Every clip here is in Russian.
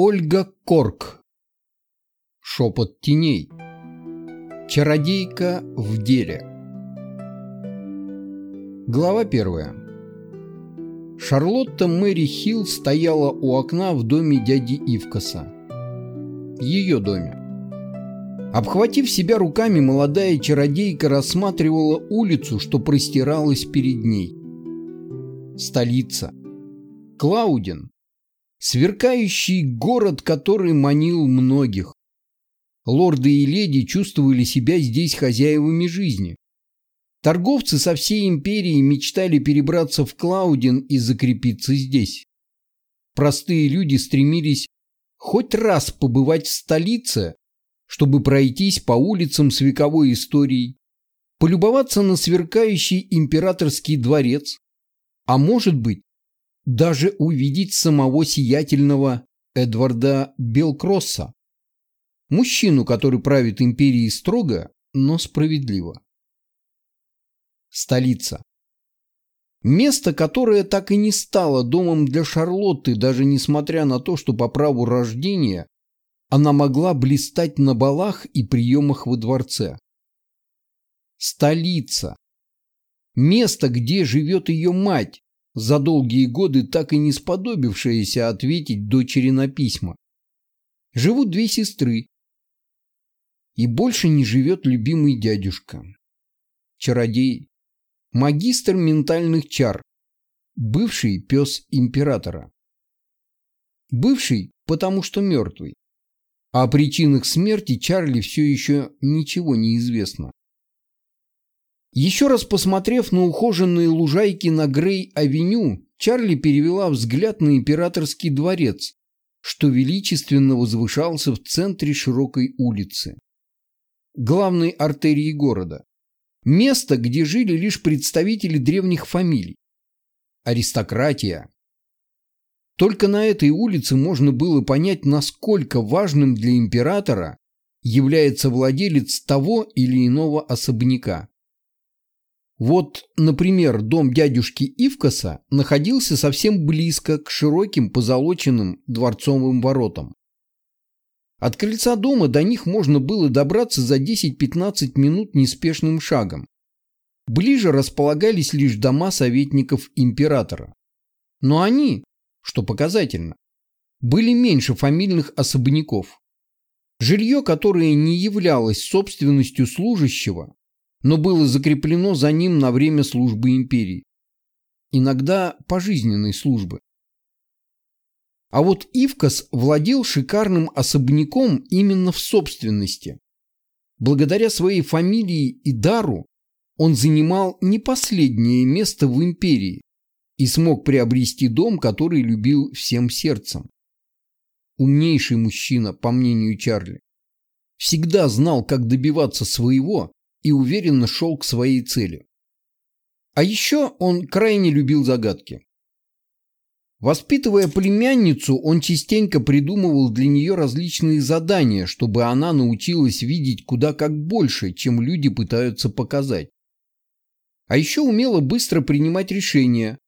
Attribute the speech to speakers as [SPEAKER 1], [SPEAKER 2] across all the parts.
[SPEAKER 1] Ольга Корк. Шепот теней. Чародейка в деле. Глава первая. Шарлотта Мэри Хилл стояла у окна в доме дяди Ивкаса. Ее доме. Обхватив себя руками, молодая чародейка рассматривала улицу, что простиралась перед ней. Столица. Клаудин. Сверкающий город, который манил многих. Лорды и леди чувствовали себя здесь хозяевами жизни. Торговцы со всей империи мечтали перебраться в Клаудин и закрепиться здесь. Простые люди стремились хоть раз побывать в столице, чтобы пройтись по улицам с вековой историей, полюбоваться на сверкающий императорский дворец, а может быть, даже увидеть самого сиятельного Эдварда Белкросса, мужчину, который правит империей строго, но справедливо. Столица. Место, которое так и не стало домом для Шарлотты, даже несмотря на то, что по праву рождения она могла блистать на балах и приемах во дворце. Столица. Место, где живет ее мать, за долгие годы так и не сподобившаяся ответить дочери на письма. Живут две сестры. И больше не живет любимый дядюшка. Чародей. Магистр ментальных чар. Бывший пес императора. Бывший, потому что мертвый. О причинах смерти Чарли все еще ничего не известно. Еще раз посмотрев на ухоженные лужайки на Грей-авеню, Чарли перевела взгляд на императорский дворец, что величественно возвышался в центре широкой улицы. Главной артерии города. Место, где жили лишь представители древних фамилий. Аристократия. Только на этой улице можно было понять, насколько важным для императора является владелец того или иного особняка. Вот, например, дом дядюшки Ивкаса находился совсем близко к широким позолоченным дворцовым воротам. От крыльца дома до них можно было добраться за 10-15 минут неспешным шагом. Ближе располагались лишь дома советников императора. Но они, что показательно, были меньше фамильных особняков. Жилье, которое не являлось собственностью служащего, но было закреплено за ним на время службы империи. Иногда пожизненной службы. А вот Ивкас владел шикарным особняком именно в собственности. Благодаря своей фамилии и дару он занимал не последнее место в империи и смог приобрести дом, который любил всем сердцем. Умнейший мужчина, по мнению Чарли. Всегда знал, как добиваться своего и уверенно шел к своей цели. А еще он крайне любил загадки. Воспитывая племянницу, он частенько придумывал для нее различные задания, чтобы она научилась видеть куда как больше, чем люди пытаются показать. А еще умела быстро принимать решения,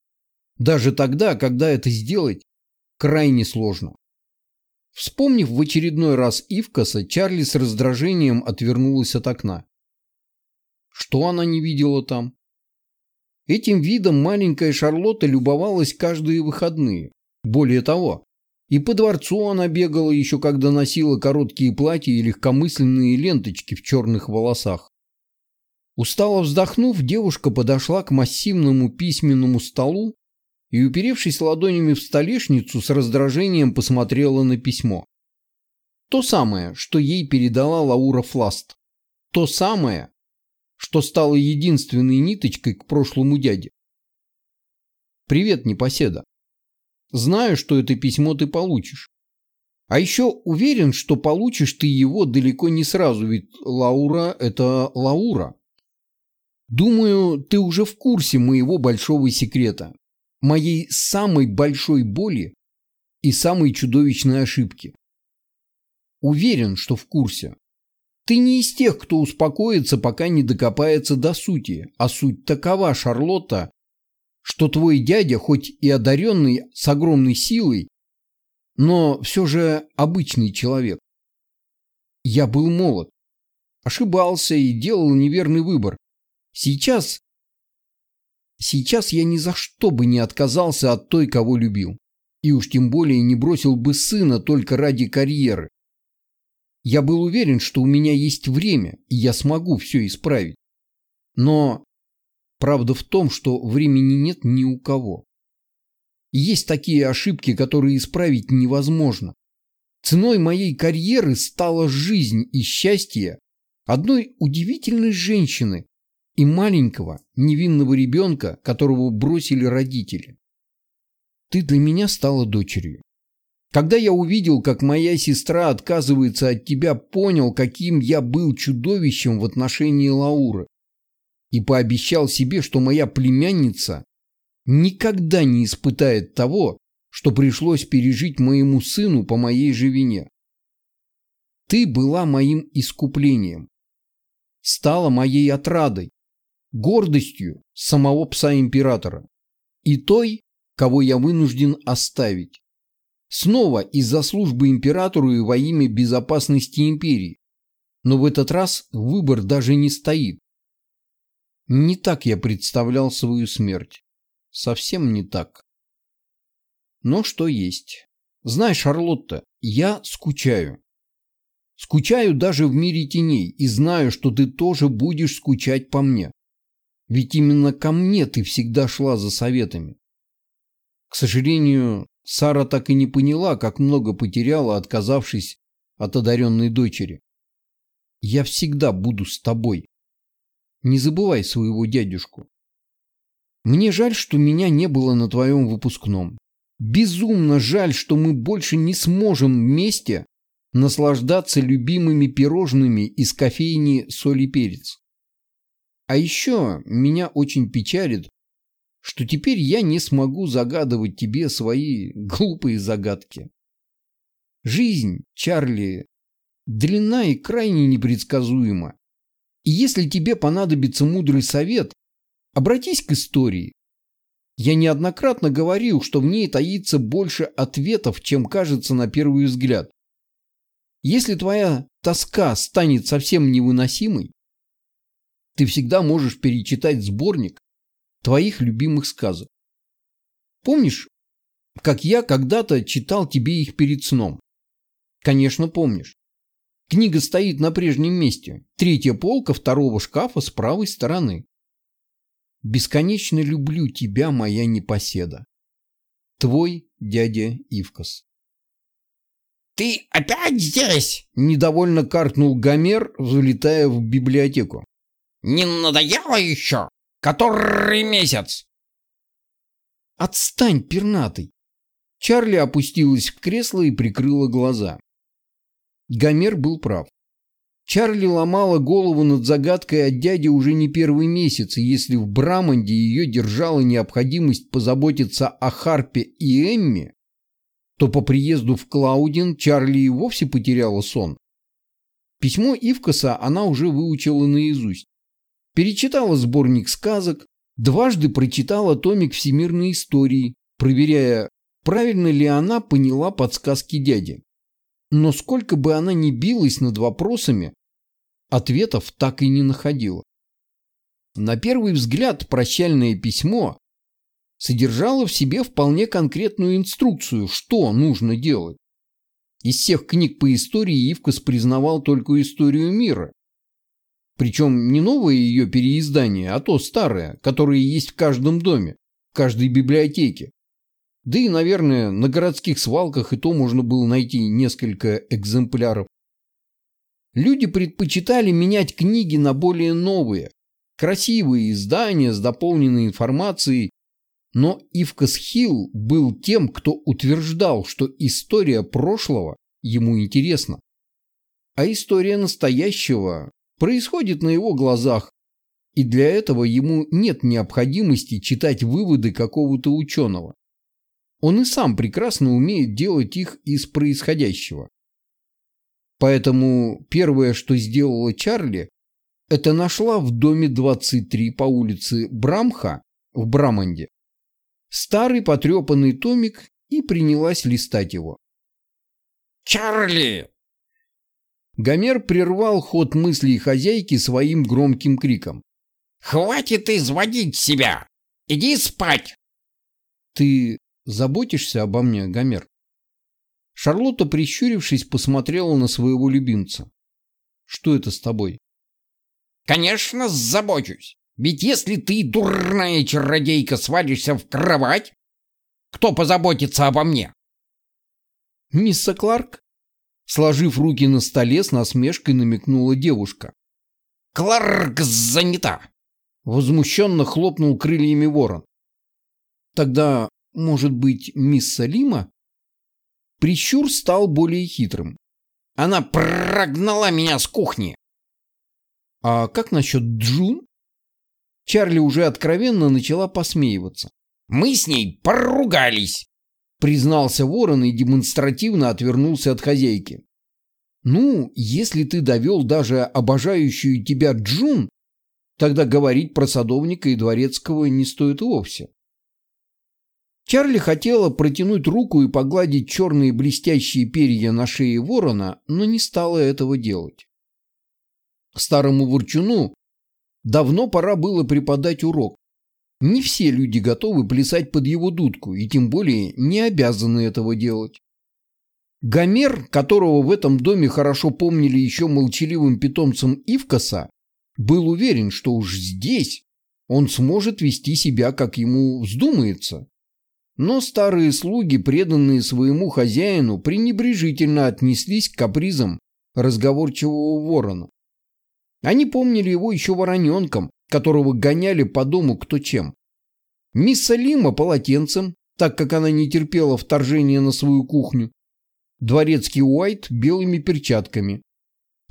[SPEAKER 1] даже тогда, когда это сделать крайне сложно. Вспомнив в очередной раз Ивкаса, Чарли с раздражением отвернулась от окна. Что она не видела там? Этим видом маленькая Шарлотта любовалась каждые выходные. Более того, и по дворцу она бегала еще когда носила короткие платья и легкомысленные ленточки в черных волосах. Устало вздохнув, девушка подошла к массивному письменному столу и, уперевшись ладонями в столешницу, с раздражением посмотрела на письмо. То самое, что ей передала Лаура Фласт. То самое, что стало единственной ниточкой к прошлому дяде. «Привет, непоседа. Знаю, что это письмо ты получишь. А еще уверен, что получишь ты его далеко не сразу, ведь Лаура – это Лаура. Думаю, ты уже в курсе моего большого секрета, моей самой большой боли и самой чудовищной ошибки. Уверен, что в курсе. Ты не из тех, кто успокоится, пока не докопается до сути, а суть такова, Шарлотта, что твой дядя, хоть и одаренный с огромной силой, но все же обычный человек. Я был молод, ошибался и делал неверный выбор. Сейчас... Сейчас я ни за что бы не отказался от той, кого любил. И уж тем более не бросил бы сына только ради карьеры. Я был уверен, что у меня есть время, и я смогу все исправить. Но правда в том, что времени нет ни у кого. Есть такие ошибки, которые исправить невозможно. Ценой моей карьеры стала жизнь и счастье одной удивительной женщины и маленького невинного ребенка, которого бросили родители. Ты для меня стала дочерью. Когда я увидел, как моя сестра отказывается от тебя, понял, каким я был чудовищем в отношении Лауры. И пообещал себе, что моя племянница никогда не испытает того, что пришлось пережить моему сыну по моей же вине. Ты была моим искуплением, стала моей отрадой, гордостью самого пса-императора и той, кого я вынужден оставить. Снова из-за службы императору и во имя безопасности империи. Но в этот раз выбор даже не стоит. Не так я представлял свою смерть. Совсем не так. Но что есть. Знаешь, Шарлотта, я скучаю. Скучаю даже в мире теней и знаю, что ты тоже будешь скучать по мне. Ведь именно ко мне ты всегда шла за советами. К сожалению, Сара так и не поняла, как много потеряла, отказавшись от одаренной дочери. Я всегда буду с тобой. Не забывай своего дядюшку. Мне жаль, что меня не было на твоем выпускном. Безумно жаль, что мы больше не сможем вместе наслаждаться любимыми пирожными из кофейни «Соль и перец». А еще меня очень печалит, что теперь я не смогу загадывать тебе свои глупые загадки. Жизнь, Чарли, длинна и крайне непредсказуема. И если тебе понадобится мудрый совет, обратись к истории. Я неоднократно говорил, что в ней таится больше ответов, чем кажется на первый взгляд. Если твоя тоска станет совсем невыносимой, ты всегда можешь перечитать сборник твоих любимых сказок. Помнишь, как я когда-то читал тебе их перед сном? Конечно, помнишь. Книга стоит на прежнем месте. Третья полка второго шкафа с правой стороны. Бесконечно люблю тебя, моя непоседа. Твой дядя Ивкас.
[SPEAKER 2] «Ты опять здесь?»
[SPEAKER 1] – недовольно каркнул Гомер, залетая в библиотеку.
[SPEAKER 2] «Не надоело еще? Который месяц?»
[SPEAKER 1] «Отстань, пернатый!» Чарли опустилась в кресло и прикрыла глаза. Гомер был прав. Чарли ломала голову над загадкой от дяди уже не первый месяц, и если в Браманде ее держала необходимость позаботиться о Харпе и Эмме, то по приезду в Клаудин Чарли и вовсе потеряла сон. Письмо Ивкаса она уже выучила наизусть. Перечитала сборник сказок, дважды прочитала томик всемирной истории, проверяя, правильно ли она поняла подсказки дяди. Но сколько бы она ни билась над вопросами, ответов так и не находила. На первый взгляд прощальное письмо содержало в себе вполне конкретную инструкцию, что нужно делать. Из всех книг по истории Ивкас признавал только историю мира. Причем не новое ее переиздание, а то старое, которое есть в каждом доме, в каждой библиотеке. Да и, наверное, на городских свалках и то можно было найти несколько экземпляров. Люди предпочитали менять книги на более новые, красивые издания с дополненной информацией, но Ивкас Хилл был тем, кто утверждал, что история прошлого ему интересна. А история настоящего происходит на его глазах, и для этого ему нет необходимости читать выводы какого-то ученого. Он и сам прекрасно умеет делать их из происходящего. Поэтому первое, что сделала Чарли, это нашла в доме 23 по улице Брамха в Браманде старый потрепанный томик и принялась листать его.
[SPEAKER 2] Чарли!»
[SPEAKER 1] Гомер прервал ход мыслей хозяйки своим громким криком.
[SPEAKER 2] «Хватит изводить себя! Иди спать!»
[SPEAKER 1] «Ты заботишься обо мне, Гомер?» Шарлотта, прищурившись, посмотрела на своего любимца. «Что это с тобой?»
[SPEAKER 2] «Конечно, забочусь. Ведь если ты, дурная чародейка, свалишься в кровать, кто позаботится обо мне?»
[SPEAKER 1] «Мисса Кларк?» Сложив руки на столе, с насмешкой намекнула девушка.
[SPEAKER 2] «Кларк занята!»
[SPEAKER 1] Возмущенно хлопнул крыльями ворон. «Тогда, может быть, мисс Салима?» Прищур стал более хитрым.
[SPEAKER 2] «Она прогнала меня с кухни!»
[SPEAKER 1] «А как насчет Джун?» Чарли уже откровенно начала посмеиваться.
[SPEAKER 2] «Мы с ней поругались!»
[SPEAKER 1] Признался ворон и демонстративно отвернулся от хозяйки. «Ну, если ты довел даже обожающую тебя Джун, тогда говорить про садовника и дворецкого не стоит вовсе». Чарли хотела протянуть руку и погладить черные блестящие перья на шее ворона, но не стала этого делать. Старому ворчуну давно пора было преподать урок. Не все люди готовы плясать под его дудку, и тем более не обязаны этого делать. Гомер, которого в этом доме хорошо помнили еще молчаливым питомцем Ивкаса, был уверен, что уж здесь он сможет вести себя, как ему вздумается. Но старые слуги, преданные своему хозяину, пренебрежительно отнеслись к капризам разговорчивого ворона. Они помнили его еще вороненком, которого гоняли по дому кто чем. Мисс Салима полотенцем, так как она не терпела вторжения на свою кухню. Дворецкий Уайт белыми перчатками.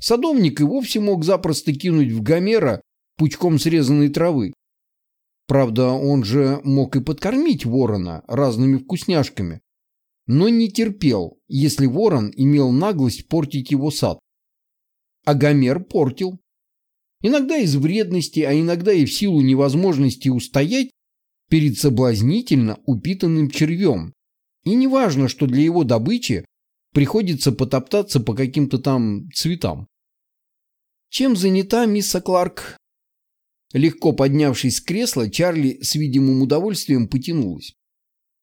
[SPEAKER 1] Садовник и вовсе мог запросто кинуть в Гомера пучком срезанной травы. Правда, он же мог и подкормить ворона разными вкусняшками, но не терпел, если ворон имел наглость портить его сад. А Гомер портил. Иногда из вредности, а иногда и в силу невозможности устоять перед соблазнительно упитанным червем. И не важно, что для его добычи приходится потоптаться по каким-то там цветам. Чем занята мисс Кларк? Легко поднявшись с кресла, Чарли с видимым удовольствием потянулась.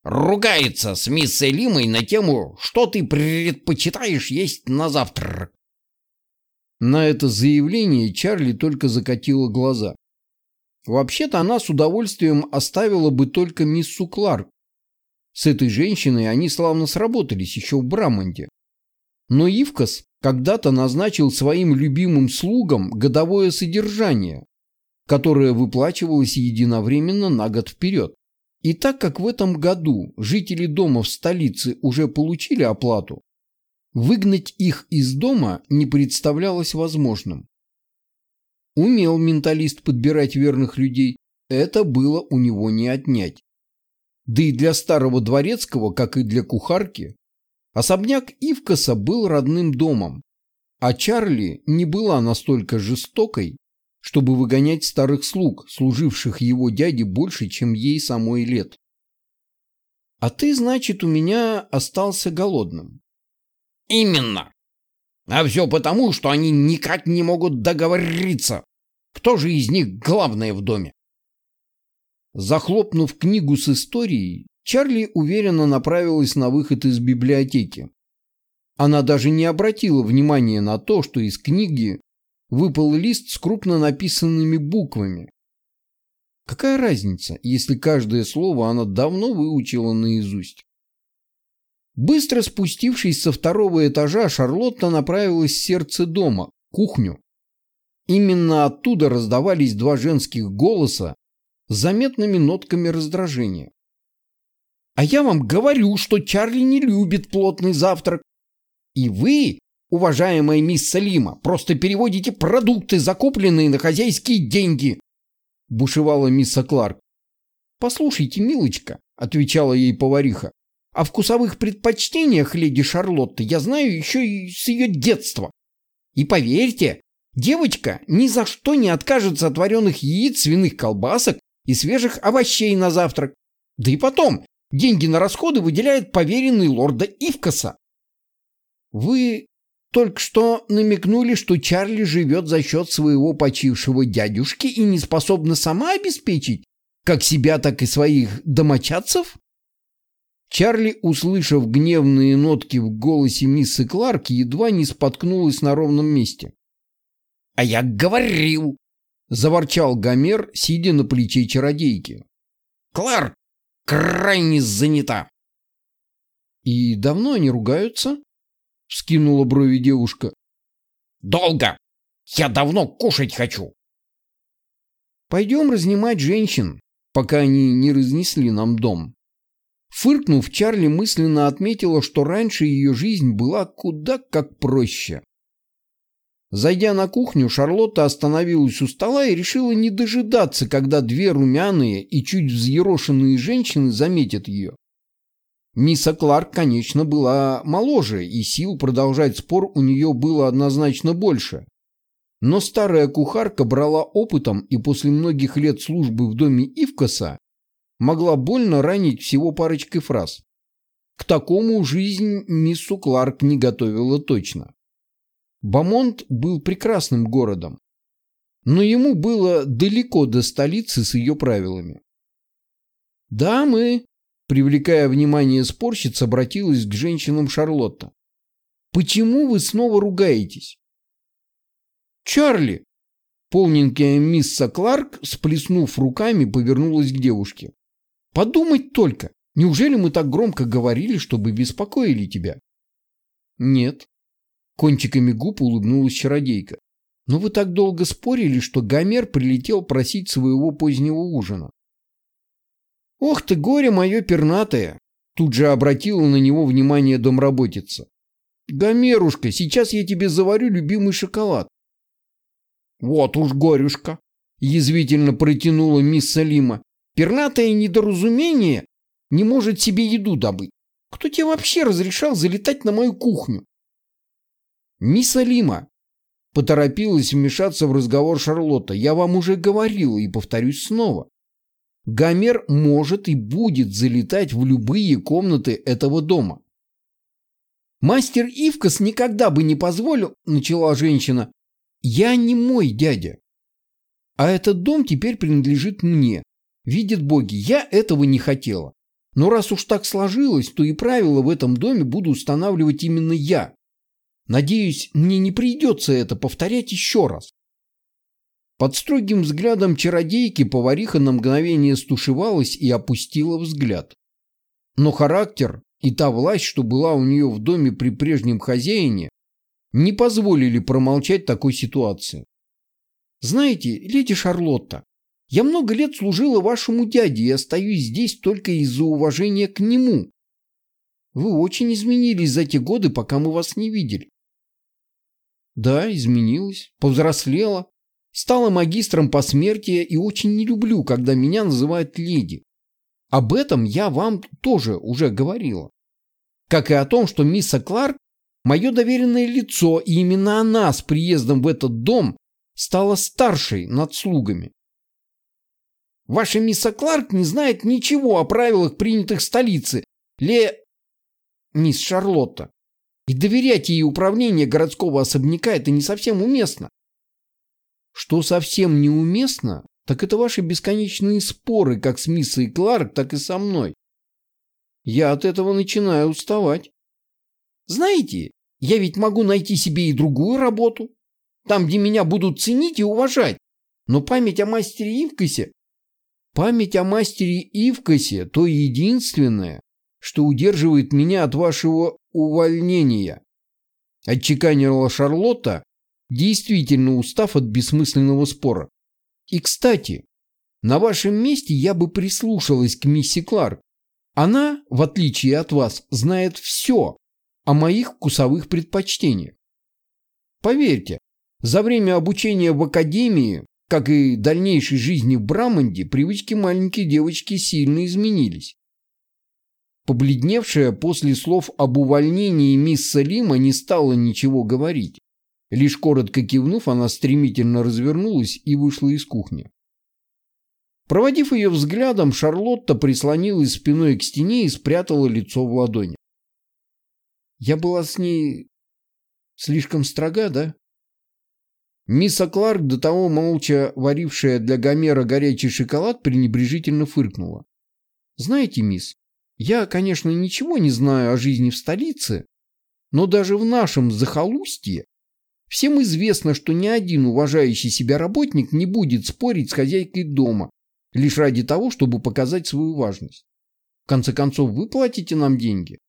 [SPEAKER 2] «Ругается с мисс Лимой на тему, что ты предпочитаешь есть на завтрак.
[SPEAKER 1] На это заявление Чарли только закатила глаза. Вообще-то она с удовольствием оставила бы только миссу Кларк. С этой женщиной они славно сработались еще в Брамонде. Но Ивкас когда-то назначил своим любимым слугам годовое содержание, которое выплачивалось единовременно на год вперед. И так как в этом году жители дома в столице уже получили оплату, Выгнать их из дома не представлялось возможным. Умел менталист подбирать верных людей, это было у него не отнять. Да и для старого дворецкого, как и для кухарки, особняк Ивкаса был родным домом, а Чарли не была настолько жестокой, чтобы выгонять старых слуг, служивших его дяде больше, чем ей самой лет. «А ты, значит, у меня остался голодным.
[SPEAKER 2] Именно. А все потому, что они никак не могут договориться. Кто же из них главное в доме?
[SPEAKER 1] Захлопнув книгу с историей, Чарли уверенно направилась на выход из библиотеки. Она даже не обратила внимания на то, что из книги выпал лист с крупно написанными буквами. Какая разница, если каждое слово она давно выучила наизусть? Быстро спустившись со второго этажа, Шарлотта направилась в сердце дома, кухню. Именно оттуда раздавались два женских голоса с заметными нотками раздражения. «А я вам говорю, что Чарли не любит плотный завтрак. И вы, уважаемая мисс Салима, просто переводите продукты, закупленные на хозяйские деньги», – бушевала мисс Кларк. «Послушайте, милочка», – отвечала ей повариха, о вкусовых предпочтениях леди Шарлотты я знаю еще и с ее детства. И поверьте, девочка ни за что не откажется от вареных яиц, свиных колбасок и свежих овощей на завтрак. Да и потом, деньги на расходы выделяет поверенный лорда Ивкаса. Вы только что намекнули, что Чарли живет за счет своего почившего дядюшки и не способна сама обеспечить как себя, так и своих домочадцев? Чарли, услышав гневные нотки в голосе миссы Кларк, едва не споткнулась на ровном месте.
[SPEAKER 2] «А я говорил!»
[SPEAKER 1] — заворчал Гомер, сидя на плече чародейки.
[SPEAKER 2] «Кларк крайне занята!»
[SPEAKER 1] «И давно они ругаются?» — вскинула брови девушка.
[SPEAKER 2] «Долго! Я давно кушать хочу!»
[SPEAKER 1] «Пойдем разнимать женщин, пока они не разнесли нам дом». Фыркнув, Чарли мысленно отметила, что раньше ее жизнь была куда как проще. Зайдя на кухню, Шарлотта остановилась у стола и решила не дожидаться, когда две румяные и чуть взъерошенные женщины заметят ее. Мисса Кларк, конечно, была моложе, и сил продолжать спор у нее было однозначно больше. Но старая кухарка брала опытом и после многих лет службы в доме Ивкаса могла больно ранить всего парочкой фраз. К такому жизнь миссу Кларк не готовила точно. Бамонт был прекрасным городом, но ему было далеко до столицы с ее правилами. Да, мы Привлекая внимание спорщиц, обратилась к женщинам Шарлотта. «Почему вы снова ругаетесь?» «Чарли!» Полненькая мисса Кларк, сплеснув руками, повернулась к девушке. «Подумать только! Неужели мы так громко говорили, чтобы беспокоили тебя?» «Нет». Кончиками губ улыбнулась чародейка. «Но вы так долго спорили, что Гомер прилетел просить своего позднего ужина. «Ох ты, горе мое пернатое!» Тут же обратила на него внимание домработица. «Гомерушка, сейчас я тебе заварю любимый шоколад». «Вот уж горюшка!» — язвительно протянула мисс Салима. «Пернатое недоразумение не может себе еду добыть. Кто тебе вообще разрешал залетать на мою кухню?» «Мисс Алима!» — поторопилась вмешаться в разговор Шарлотта. «Я вам уже говорила и повторюсь снова. Гомер может и будет залетать в любые комнаты этого дома. «Мастер Ивкас никогда бы не позволил», — начала женщина. «Я не мой дядя. А этот дом теперь принадлежит мне. Видят боги, я этого не хотела. Но раз уж так сложилось, то и правила в этом доме буду устанавливать именно я. Надеюсь, мне не придется это повторять еще раз. Под строгим взглядом чародейки повариха на мгновение стушевалась и опустила взгляд. Но характер и та власть, что была у нее в доме при прежнем хозяине, не позволили промолчать такой ситуации. «Знаете, леди Шарлотта, я много лет служила вашему дяде и остаюсь здесь только из-за уважения к нему. Вы очень изменились за те годы, пока мы вас не видели». «Да, изменилась, повзрослела, Стала магистром посмертия и очень не люблю, когда меня называют леди. Об этом я вам тоже уже говорила. Как и о том, что мисса Кларк – мое доверенное лицо, и именно она с приездом в этот дом стала старшей над слугами. Ваша мисса Кларк не знает ничего о правилах, принятых в столице, Ле... Мисс Шарлотта. И доверять ей управление городского особняка – это не совсем уместно. Что совсем неуместно, так это ваши бесконечные споры как с миссой Кларк, так и со мной. Я от этого начинаю уставать. Знаете, я ведь могу найти себе и другую работу, там, где меня будут ценить и уважать. Но память о мастере Ивкасе... Память о мастере Ивкасе – то единственное, что удерживает меня от вашего увольнения. Отчеканила Шарлотта, действительно устав от бессмысленного спора. И, кстати, на вашем месте я бы прислушалась к мисси Кларк. Она, в отличие от вас, знает все о моих вкусовых предпочтениях. Поверьте, за время обучения в академии, как и дальнейшей жизни в Браманде, привычки маленькой девочки сильно изменились. Побледневшая после слов об увольнении мисс Салима не стала ничего говорить. Лишь коротко кивнув, она стремительно развернулась и вышла из кухни. Проводив ее взглядом, Шарлотта прислонилась спиной к стене и спрятала лицо в ладони. Я была с ней Слишком строга, да? Мисс Кларк, до того молча варившая для Гомера горячий шоколад, пренебрежительно фыркнула. Знаете, мисс, я, конечно, ничего не знаю о жизни в столице, но даже в нашем захолустье всем известно, что ни один уважающий себя работник не будет спорить с хозяйкой дома лишь ради того, чтобы показать свою важность. В конце концов, вы платите нам деньги.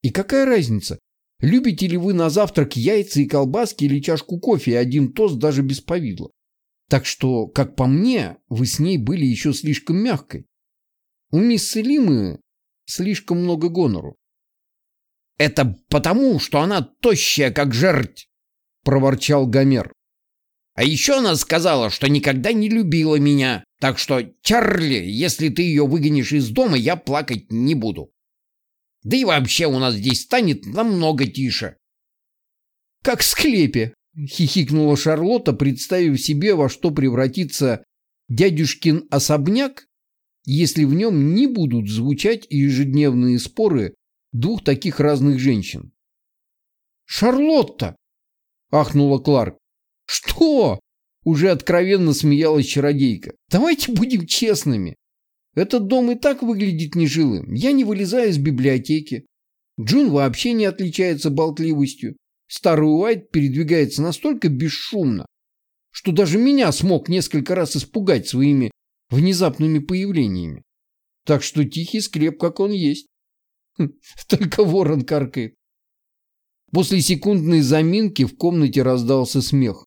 [SPEAKER 1] И какая разница, любите ли вы на завтрак яйца и колбаски или чашку кофе и один тост даже без повидла? Так что, как по мне, вы с ней были еще слишком мягкой. У мисс Селимы слишком много гонору.
[SPEAKER 2] «Это потому, что она тощая, как жерть!» — проворчал Гомер. «А еще она сказала, что никогда не любила меня, так что, Чарли, если ты ее выгонишь из дома, я плакать не буду. Да и вообще у нас здесь станет намного тише».
[SPEAKER 1] «Как в склепе!» — хихикнула Шарлотта, представив себе, во что превратится дядюшкин особняк, если в нем не будут звучать ежедневные споры двух таких разных женщин. «Шарлотта!» — ахнула Кларк. «Что?» — уже откровенно смеялась чародейка. «Давайте будем честными. Этот дом и так выглядит нежилым. Я не вылезаю из библиотеки. Джун вообще не отличается болтливостью. Старый Уайт передвигается настолько бесшумно, что даже меня смог несколько раз испугать своими внезапными появлениями. Так что тихий склеп, как он есть. Хм, только ворон каркает. После секундной заминки в комнате раздался смех.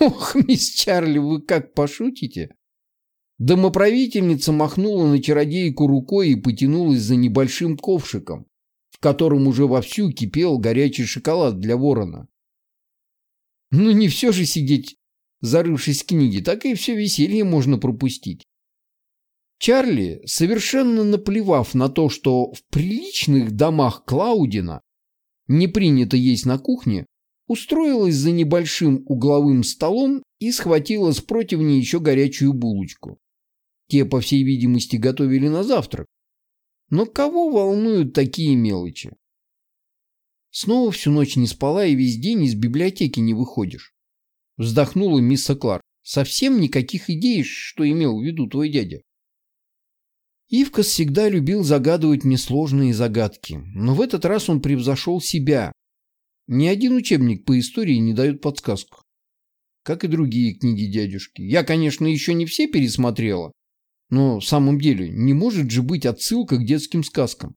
[SPEAKER 1] «Ох, мисс Чарли, вы как пошутите?» Домоправительница махнула на чародейку рукой и потянулась за небольшим ковшиком, в котором уже вовсю кипел горячий шоколад для ворона. «Ну не все же сидеть зарывшись в книги, так и все веселье можно пропустить. Чарли, совершенно наплевав на то, что в приличных домах Клаудина не принято есть на кухне, устроилась за небольшим угловым столом и схватила с противня еще горячую булочку. Те, по всей видимости, готовили на завтрак. Но кого волнуют такие мелочи? Снова всю ночь не спала и весь день из библиотеки не выходишь. Вздохнула мисс Кларк. Совсем никаких идей, что имел в виду твой дядя. Ивкас всегда любил загадывать мне сложные загадки, но в этот раз он превзошел себя. Ни один учебник по истории не дает подсказку. Как и другие книги дядюшки. Я, конечно, еще не все пересмотрела, но в самом деле не может же быть отсылка к детским сказкам.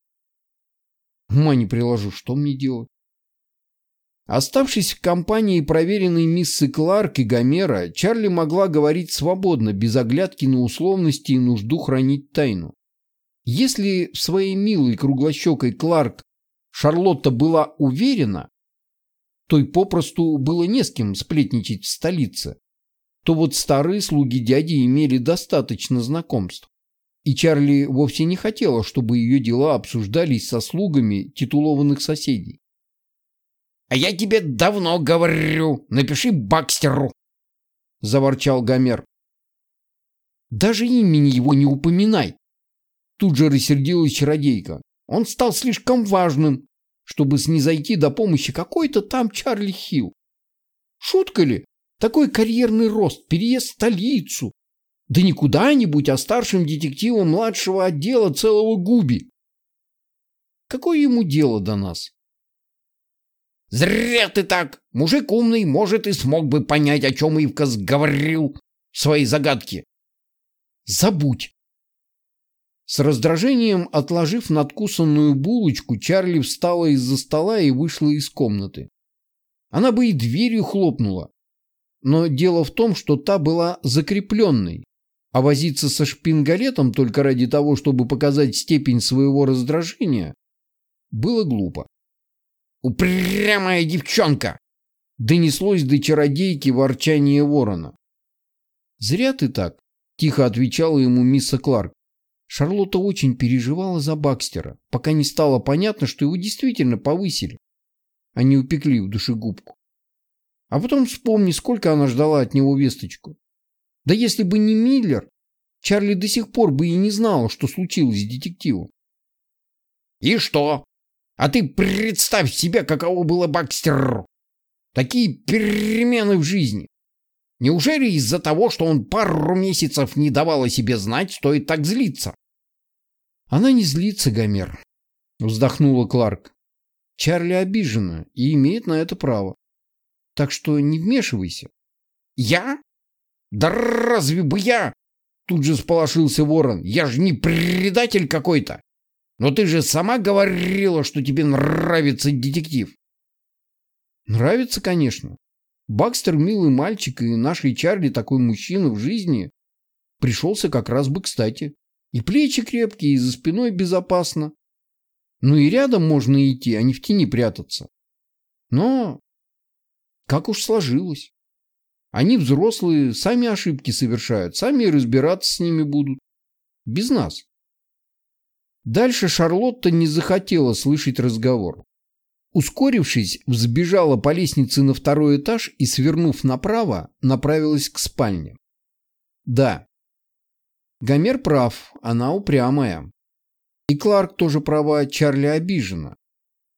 [SPEAKER 1] Ума не приложу, что мне делать? Оставшись в компании проверенной миссы Кларк и Гомера, Чарли могла говорить свободно, без оглядки на условности и нужду хранить тайну. Если в своей милой круглощекой Кларк Шарлотта была уверена, то и попросту было не с кем сплетничать в столице, то вот старые слуги дяди имели достаточно знакомств. И Чарли вовсе не хотела, чтобы ее дела обсуждались со слугами титулованных соседей.
[SPEAKER 2] А я тебе давно говорю, напиши Бакстеру, — заворчал Гомер.
[SPEAKER 1] Даже имени его не упоминай. Тут же рассердилась чародейка. Он стал слишком важным, чтобы снизойти до помощи какой-то там Чарли Хилл. Шутка ли? Такой карьерный рост, переезд в столицу. Да не куда-нибудь, а старшим детективом младшего отдела целого Губи. Какое ему дело до нас?
[SPEAKER 2] Зря ты так. Мужик умный, может, и смог бы понять, о чем Ивкас говорил в своей загадке.
[SPEAKER 1] Забудь. С раздражением отложив надкусанную булочку, Чарли встала из-за стола и вышла из комнаты. Она бы и дверью хлопнула. Но дело в том, что та была закрепленной, а возиться со шпингалетом только ради того, чтобы показать степень своего раздражения, было глупо.
[SPEAKER 2] «Упрямая девчонка!»
[SPEAKER 1] Донеслось до чародейки ворчание ворона. «Зря ты так», — тихо отвечала ему мисс Кларк. Шарлотта очень переживала за Бакстера, пока не стало понятно, что его действительно повысили, а не упекли в душегубку. А потом вспомни, сколько она ждала от него весточку. Да если бы не Миллер, Чарли до сих пор бы и не знала, что случилось с детективом.
[SPEAKER 2] «И что? А ты представь себе, каково было Бакстеру. Такие перемены в жизни. Неужели из-за того, что он пару месяцев не давал о себе знать, стоит так злиться?
[SPEAKER 1] Она не злится, Гомер, вздохнула Кларк. Чарли обижена и имеет на это право. Так что не вмешивайся.
[SPEAKER 2] Я? Да разве бы я? Тут же сполошился ворон. Я же не предатель какой-то. Но ты же сама говорила, что тебе нравится детектив.
[SPEAKER 1] Нравится, конечно. Бакстер милый мальчик, и нашей Чарли такой мужчина в жизни пришелся как раз бы кстати. И плечи крепкие, и за спиной безопасно. Ну и рядом можно идти, а не в тени прятаться. Но как уж сложилось. Они взрослые, сами ошибки совершают, сами разбираться с ними будут. Без нас. Дальше Шарлотта не захотела слышать разговор. Ускорившись, взбежала по лестнице на второй этаж и, свернув направо, направилась к спальне. Да, Гомер прав, она упрямая. И Кларк тоже права, Чарли обижена.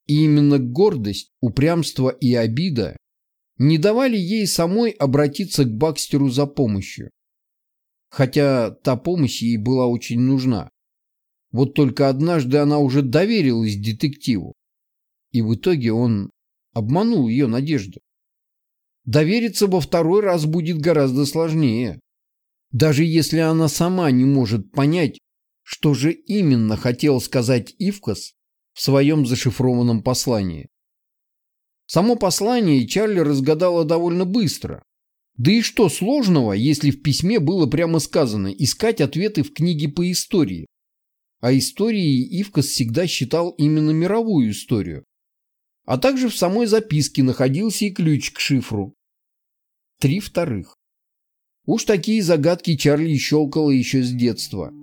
[SPEAKER 1] И именно гордость, упрямство и обида не давали ей самой обратиться к Бакстеру за помощью. Хотя та помощь ей была очень нужна. Вот только однажды она уже доверилась детективу. И в итоге он обманул ее надежду. Довериться во второй раз будет гораздо сложнее. Даже если она сама не может понять, что же именно хотел сказать Ивкас в своем зашифрованном послании. Само послание Чарли разгадала довольно быстро. Да и что сложного, если в письме было прямо сказано искать ответы в книге по истории? А историей Ивкас всегда считал именно мировую историю. А также в самой записке находился и ключ к шифру. Три вторых. Уж такие загадки Чарли щелкала еще с детства.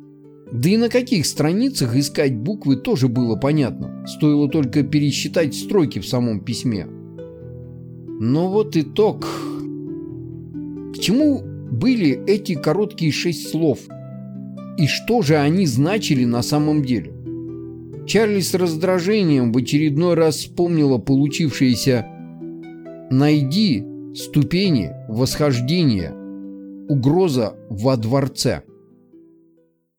[SPEAKER 1] Да и на каких страницах искать буквы тоже было понятно. Стоило только пересчитать строки в самом письме. Но вот итог. К чему были эти короткие шесть слов? И что же они значили на самом деле? Чарли с раздражением в очередной раз вспомнила получившееся «Найди ступени восхождения. Угроза во дворце».